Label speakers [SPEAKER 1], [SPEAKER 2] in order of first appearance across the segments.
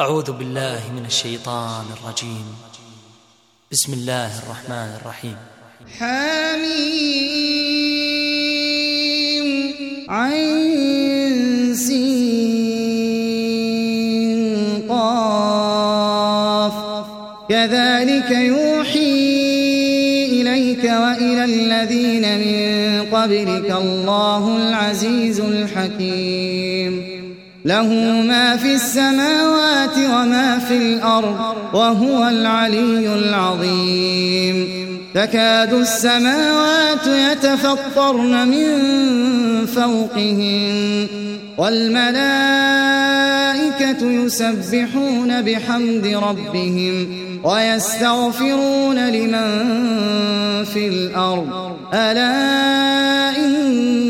[SPEAKER 1] أعوذ بالله من الشيطان الرجيم. بسم الله الرحمن الرحيم.
[SPEAKER 2] حميم عين سين قاف. كذلك يوحي إليك وإلى الذين من قبلك الله العزيز الحكيم. له ما في السماوات وما في الأرض وهو العلي العظيم. تكاد السماوات يتفطرن من فوقهن والملائكة يسبحون بحمد ربهم ويستغفرون لمن في الأرض. ألا إن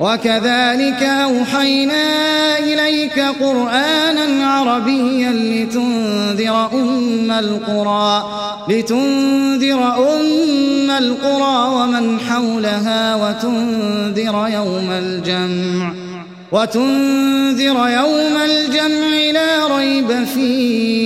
[SPEAKER 2] وكذلك أوحينا إليك قرآنا عربيا لتنذر أم القرى لتنذر أم القرى ومن حولها وتنذر يوم الجمع وتنذر يوم الجمع لا ريب فيه.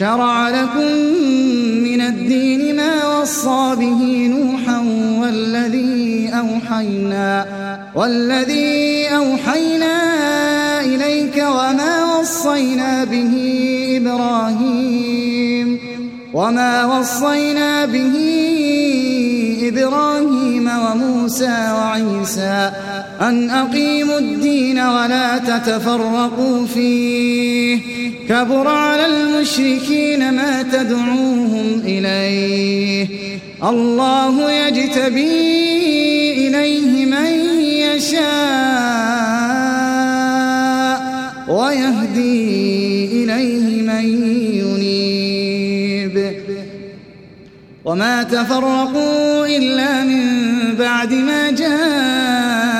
[SPEAKER 2] شرع لكم من الدين ما وصى به نوحا والذي أوحينا والذي أوحينا إليك وما وصينا به إبراهيم وما وصينا به إبراهيم وموسى وعيسى أن أقيموا الدين ولا تتفرقوا فيه. كبر على المشركين ما تدعوهم إليه. الله يجتبي إليه من يشاء ويهدي إليه من ينيب. وما تفرقوا إلا من بعد ما العلم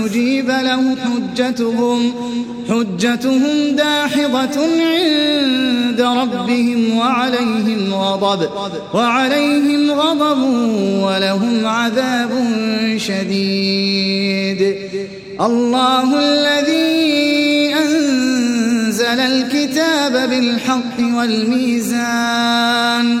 [SPEAKER 2] ما استجيب له حجتهم. حجتهم داحضة عند ربهم وعليهم غضب. وعليهم غضب ولهم عذاب شديد. الله الذي أنزل الكتاب بالحق والميزان.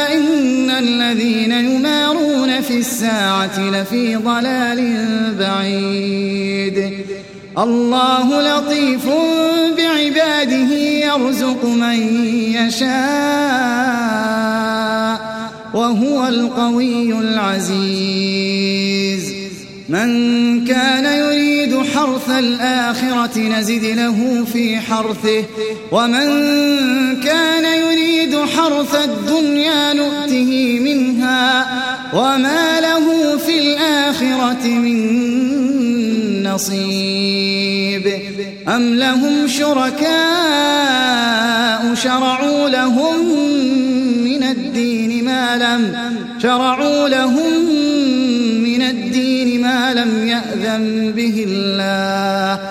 [SPEAKER 2] لفي ضلال بعيد. الله لطيف بعباده يرزق من يشاء وهو القوي العزيز. من كان يريد حرث الآخرة نزد له في حرثه ومن كان يريد حرث الدنيا نؤته منها. وما له في الآخرة من نصيب أم لهم شركاء شرعوا لهم من الدين ما لم شرعوا لهم من الدين ما لم يأذن به الله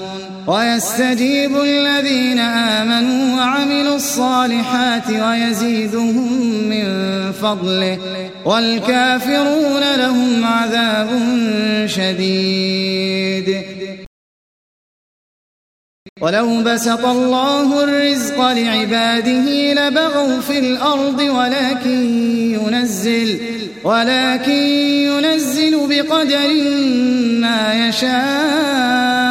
[SPEAKER 2] ويستجيب الذين آمنوا وعملوا الصالحات ويزيدهم من فضله والكافرون لهم عذاب شديد. ولو بسط الله الرزق لعباده لبغوا في الأرض ولكن ينزل ولكن ينزل بقدر ما يشاء.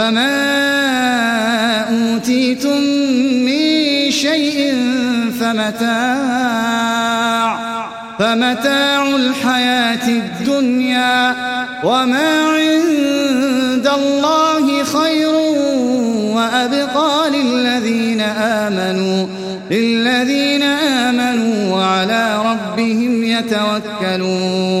[SPEAKER 2] فما أوتيتم من شيء فمتاع فمتاع الحياة الدنيا وما عند الله خير وأبقى للذين آمنوا للذين آمنوا وعلى ربهم يتوكلون.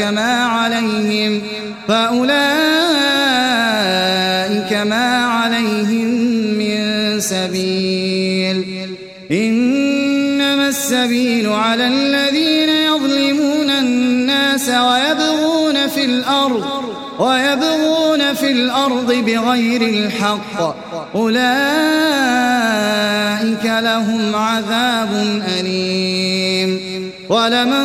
[SPEAKER 2] ما عليهم فأولئك ما عليهم من سبيل. إنما السبيل على الذين يظلمون الناس ويبغون في الأرض ويبغون في الأرض بغير الحق. أولئك لهم عذاب أليم. ولمن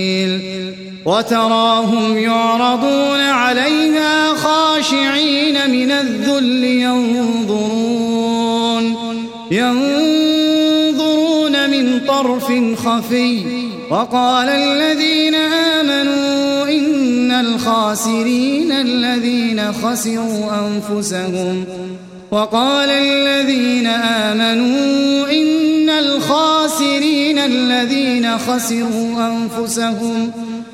[SPEAKER 2] وتراهم يعرضون عليها خاشعين من الذل ينظرون ينظرون من طرف خفي وقال الذين آمنوا إن الخاسرين الذين خسروا أنفسهم وقال الذين آمنوا إن الخاسرين الذين خسروا أنفسهم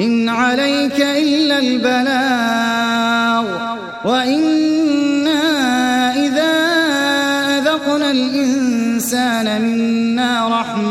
[SPEAKER 2] إن عليك إلا البلاغ وإنا